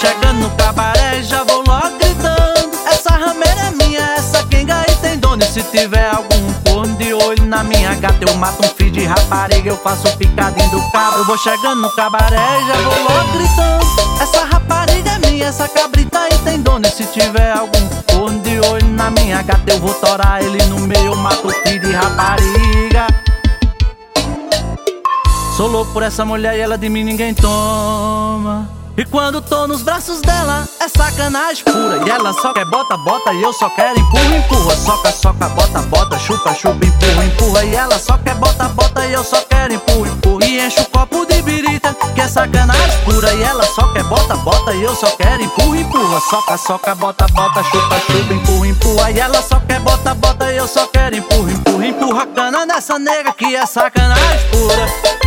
Chegando no cabaré já vou logo gritando. Essa rameira é minha, essa quenga aí tem dono. E se tiver algum corno de olho na minha gata Eu mato um filho de rapariga, eu faço picadinho do cabra. Eu Vou chegando no cabaré já vou logo gritando. Essa rapariga é minha, essa cabrita aí tem dono. E se tiver algum corno de olho na minha gata Eu vou torar ele no meio, eu mato filho de rapariga. Sou louco por essa mulher e ela de mim ninguém toma. E quando tô nos braços dela, é sacanagem pura. E ela só quer bota, bota, e eu só quero empurra, empurra. Soca, soca, bota, bota, chupa, chupa, empurra, empurra. E ela só quer bota, bota, e eu só quero empurra, empurra. E enche o copo de birita, que é sacanagem pura. E ela só quer bota, bota, e eu só quero empurra, empurra. Soca, soca, bota, bota, chupa, chupa, empurra, empurra. E ela só quer bota, bota, e eu só quero empurra, empurra. Empurra cana nessa nega que é sacanagem pura.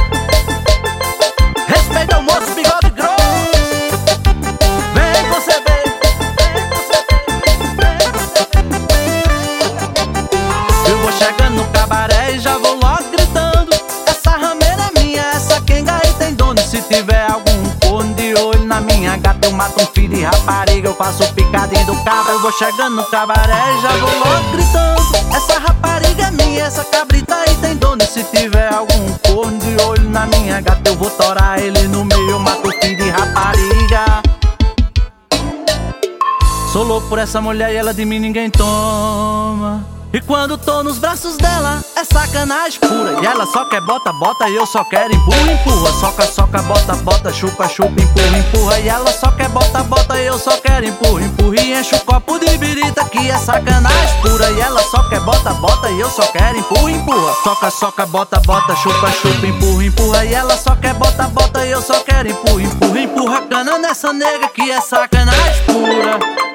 Vou chegando no cabaré e já vou logo gritando. Essa rameira é minha, essa quenga aí tem dono. Se tiver algum corno de olho na minha gata Eu mato um filho de rapariga, eu faço picadinho do cabra Eu vou chegando no cabaré e já vou logo gritando. Essa rapariga é minha, essa cabrita aí tem dono. Se tiver algum corno de olho na minha gata Eu vou torar ele no meio, eu mato o filho de rapariga. Sou louco por essa mulher e ela de mim ninguém toma e quando tô nos braços dela, é sacanagem pura. E ela só quer bota, bota, e eu só quero empurra, empurra. Soca, soca, bota, bota, chupa, chupa, empurra, empurra. E ela só quer bota, bota, e eu só quero empurra, empurra. E enche o copo de birita que é sacanagem pura. E ela só quer bota, bota, e eu só quero empurra, empurra. Soca, soca, bota, bota, chupa, chupa, empurra, empurra. E ela só quer bota, bota, e eu só quero empurra, empurra. Empurra cana nessa nega que é sacanagem pura.